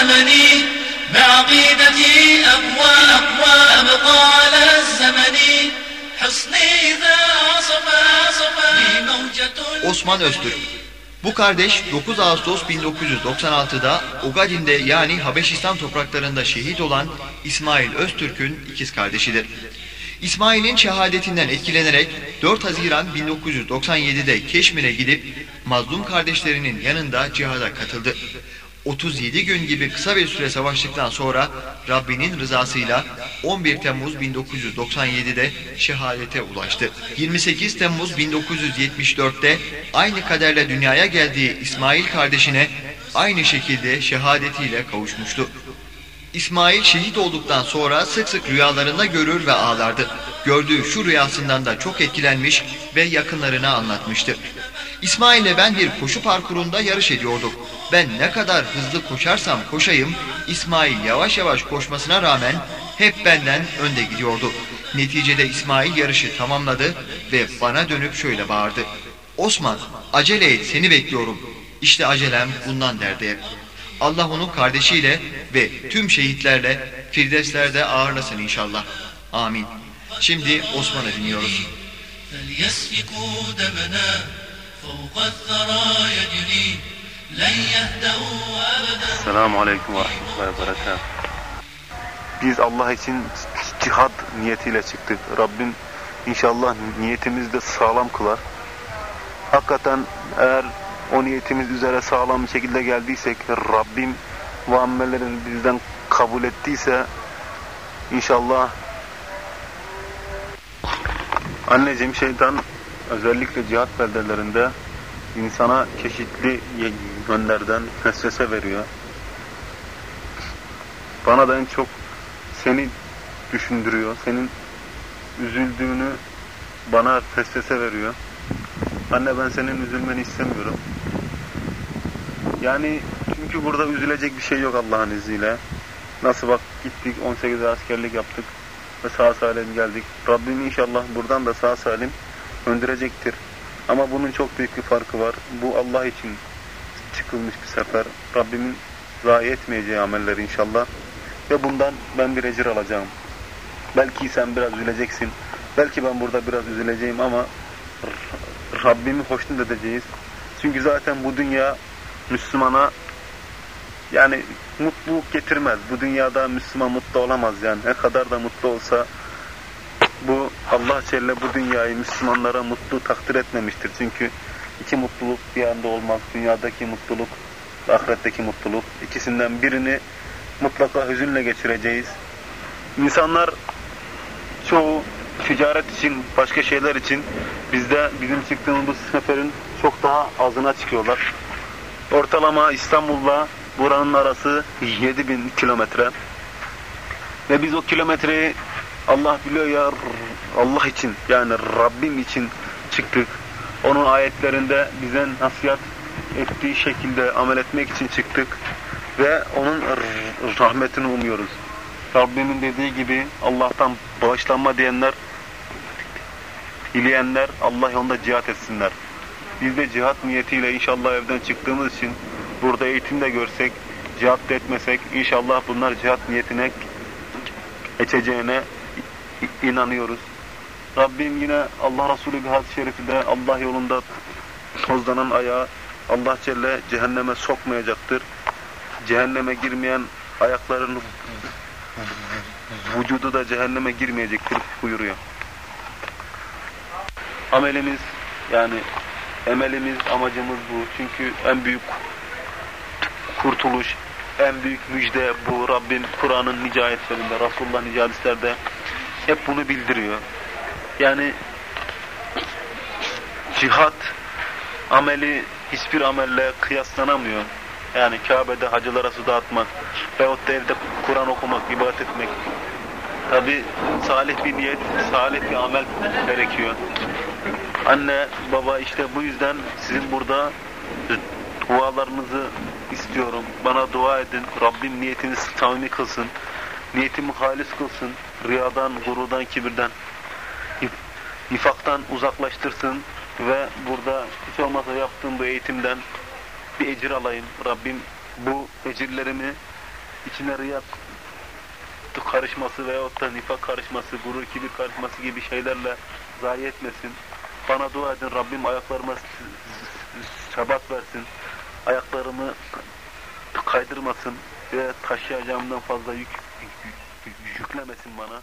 زمني بعقيدتي أقوى أقوى أبقى على الزمن حصني إذا صفى صفى موجة Osman Öztürk Bu kardeş 9 Ağustos 1996'da Ogadin'de yani Habeşistan topraklarında şehit olan İsmail Öztürk'ün ikiz kardeşidir. İsmail'in şehadetinden etkilenerek 4 Haziran 1997'de Keşmir'e gidip mazlum kardeşlerinin yanında cihada katıldı. 37 gün gibi kısa bir süre savaştıktan sonra Rabbinin rızasıyla 11 Temmuz 1997'de şehadete ulaştı. 28 Temmuz 1974'te aynı kaderle dünyaya geldiği İsmail kardeşine aynı şekilde şehadetiyle kavuşmuştu. İsmail şehit olduktan sonra sık sık rüyalarında görür ve ağlardı. Gördüğü şu rüyasından da çok etkilenmiş ve yakınlarına anlatmıştı. İsmail ile ben bir koşu parkurunda yarış ediyorduk. Ben ne kadar hızlı koşarsam koşayım, İsmail yavaş yavaş koşmasına rağmen hep benden önde gidiyordu. Neticede İsmail yarışı tamamladı ve bana dönüp şöyle bağırdı. Osman, acele et seni bekliyorum. İşte acelem bundan derdi hep. Allah onu kardeşiyle ve tüm şehitlerle Firdevslerde ağırlasın inşallah. Amin. Şimdi Osman'ı dinliyoruz. فليسفكوا دمنا فوق الثرى يجري لن يهدأوا أبدا Selamun Aleyküm ve Rahmetullahi. Biz Allah için cihad niyetiyle çıktık. Rabbim inşallah niyetimizi de sağlam kılar. Hakikaten eğer o niyetimiz üzere sağlam bir şekilde geldiysek, Rabbim bu amellerin bizden kabul ettiyse inşallah anneciğim şeytan özellikle cihat beldelerinde insana çeşitli yönlerden vesvese veriyor. Bana da en çok seni düşündürüyor. Senin üzüldüğünü bana vesvese veriyor. Anne ben senin üzülmeni istemiyorum. Yani çünkü burada üzülecek bir şey yok Allah'ın izniyle. Nasıl bak gittik 18 askerlik yaptık ve sağ salim geldik. Rabbim inşallah buradan da sağ salim öndürecektir. Ama bunun çok büyük bir farkı var. Bu Allah için çıkılmış bir sefer. Rabbimin zayi etmeyeceği ameller inşallah. Ve bundan ben bir ecir alacağım. Belki sen biraz üzüleceksin. Belki ben burada biraz üzüleceğim ama Rabbimi hoşnut edeceğiz. Çünkü zaten bu dünya Müslümana yani mutluluk getirmez. Bu dünyada Müslüman mutlu olamaz yani. Ne kadar da mutlu olsa bu Allah Celle bu dünyayı Müslümanlara mutlu takdir etmemiştir. Çünkü iki mutluluk bir anda olmaz. Dünyadaki mutluluk, ahiretteki mutluluk. İkisinden birini mutlaka hüzünle geçireceğiz. İnsanlar çoğu ticaret için, başka şeyler için bizde bizim çıktığımız seferin çok daha azına çıkıyorlar. Ortalama İstanbul'la buranın arası 7000 kilometre. Ve biz o kilometreyi Allah biliyor ya Allah için yani Rabbim için çıktık. Onun ayetlerinde bize nasihat ettiği şekilde amel etmek için çıktık. Ve onun rahmetini umuyoruz. Rabbimin dediği gibi Allah'tan bağışlanma diyenler, dileyenler Allah yolunda cihat etsinler. Biz de cihat niyetiyle inşallah evden çıktığımız için burada eğitim de görsek, cihat da etmesek inşallah bunlar cihat niyetine geçeceğine inanıyoruz. Rabbim yine Allah Resulü bir hadis-i şerifinde Allah yolunda tozlanan ayağı Allah Celle cehenneme sokmayacaktır. Cehenneme girmeyen ayakların vücudu da cehenneme girmeyecektir buyuruyor. Amelimiz yani emelimiz, amacımız bu. Çünkü en büyük kurtuluş, en büyük müjde bu. Rabbim Kur'an'ın nice ayetlerinde, Resulullah nice hadislerde hep bunu bildiriyor. Yani cihat ameli hiçbir amelle kıyaslanamıyor. Yani Kabe'de hacılara su dağıtmak veyahut da evde Kur'an okumak, ibadet etmek. Tabi salih bir niyet, salih bir amel gerekiyor. Anne, baba işte bu yüzden sizin burada dualarınızı istiyorum. Bana dua edin. Rabbim niyetinizi samimi kılsın. Niyetimi halis kılsın. Riyadan, gurudan, kibirden, nifaktan uzaklaştırsın ve burada hiç olmazsa yaptığım bu eğitimden bir ecir alayım. Rabbim bu ecirlerimi içine riya karışması veyahut da nifak karışması, gurur, kibir karışması gibi şeylerle zayi etmesin. Bana dua edin Rabbim ayaklarıma sebat versin. Ayaklarımı kaydırmasın ve taşıyacağımdan fazla yük, yüklemesin bana.